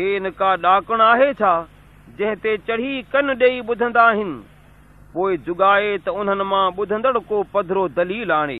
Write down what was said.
هي ڪا ڊاڪڻ آهي ڇا جنهن تي چڙهي ڪن ڏيئي ٻڌندا آهن. پوءِ جگائي ته انهن مان ٻڌندڙ ڪو پڌرو دليل آڻي.